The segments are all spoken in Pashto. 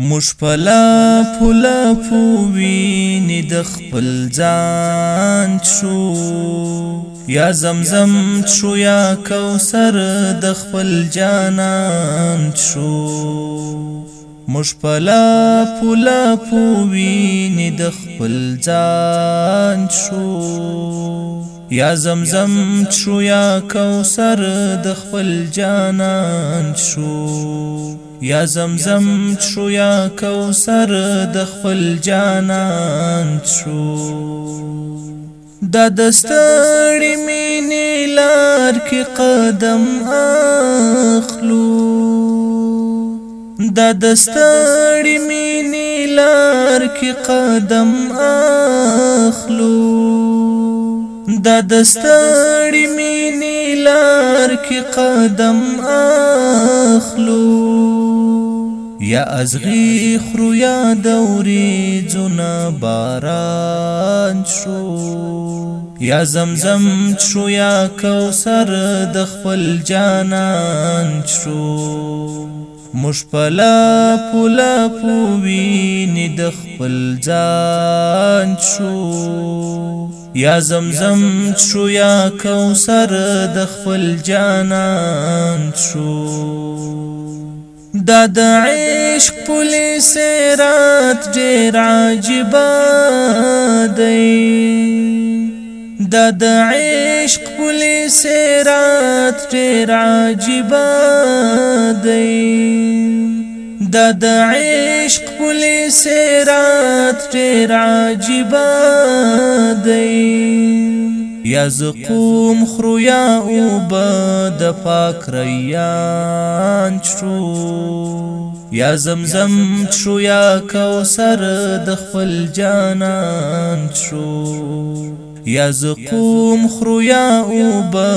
مش پلا پولا پووینی د خپل ځان شو یا زمزم شو یا کوثر د خپل جانان شو مش پلا پولا پووینی د خپل ځان شو یا زمزم شو یا کوثر د خپل جانان شو یا زمزم شو یا کوثر د خپل جانان شو دا دستړی مینې لار کې قدم اخلو دا دستړی مینې لار کې قدم اخلو دا دستړی مینې لار کې قدم اخلو یا ازغی خرو یا دوری زونا باران شو یا زمزم شو یا کوثر د خپل جانان شو مشپلا پولا پووینی د خپل ځان شو یا زمزم شو یا کوثر د خپل جانان شو دا د عشق پولی سیرات ډیر عجیب دی دا د عشق پولی سیرات ډیر عجیب دی دا د عشق پولی سیرات ډیر عجیب دی یا زقوم خرویا او با د پاک ریان چرو یا زمزم چرو یا کوثر د خپل جانان چرو یا زقوم خرویا او با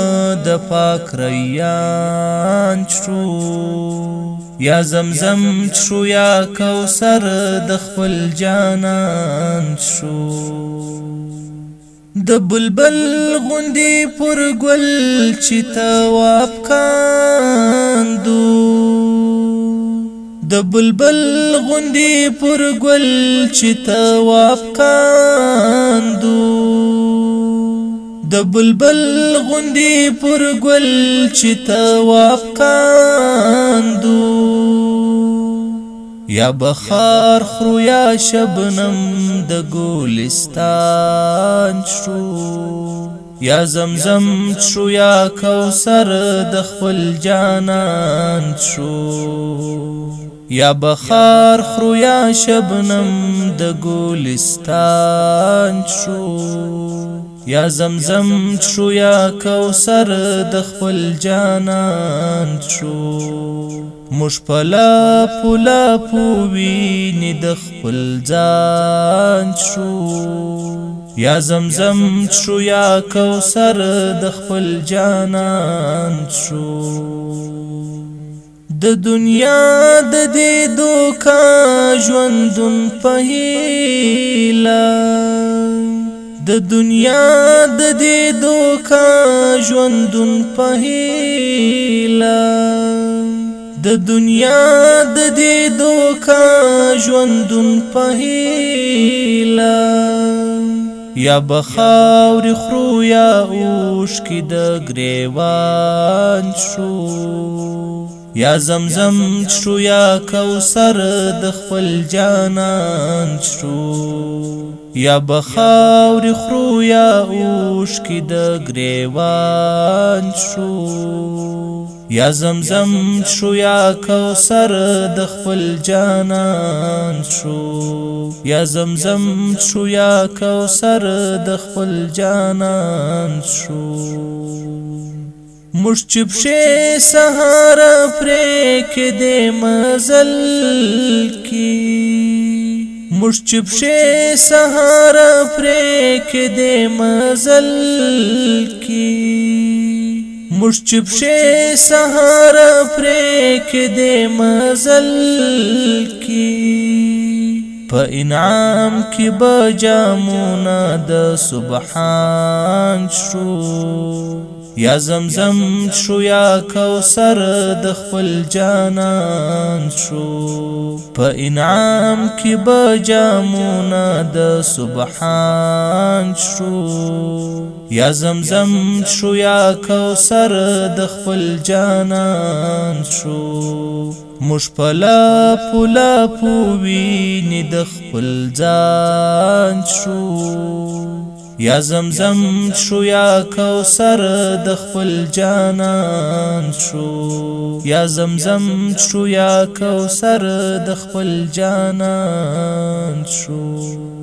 د پاک ریان چرو یا زمزم چرو یا کوثر د خپل جانان چرو د بلبل غوندې پر ګل چې تواب کاندو د بلبل غوندې پر ګل چې تواب کاندو د بلبل غوندې پر ګل چې تواب کاندو یا بخار خرو یا شبنم د ګلستان شو یا زمزم شو یا کوثر د خپل جانان شو یا بخار خرو یا شبنم د ګلستان شو یا زمزم شو یا کوثر د خپل جانان شو مشپلا پولا پووی نی د خپل ځان شو یا زمزم شو یا کوثر د خپل جانان شو د دنیا د دې دوکا ژوندون په هیله د دنیا د دې دوکا ژوندون په هیله د دنیا د دې دوکا ژوندون په هیله یا بخاور خرو یا اوش کی د گریوان شو یا زمزم شو یا کوثر د خپل جانان شو یا بخاور خرو یا اوش کی د گریوان شو یا زمزم شو یا کوثر د خپل جانان شو یا زمزم شو یا کوثر د خپل جانان شو مش چپ شي سهار پرې کې دې مزل کې مش چپ شي سهار پرې کې دې مزل کې موږ چپشه سهار پرې کې دې مزل کې په انعام کې به جامونه د سبحان شو یا زمزم شو یا کوثر د خپل جانان شو په انعام کې به جامونه د سبحان شو یا زمزم شو یا کوثر د خپل جانان شو مشپلا پولا پووی نی د خپل ځان شو یا زمزم شو یا کوثر د خپل جانان شو یا زمزم شو یا کوثر د خپل جانان شو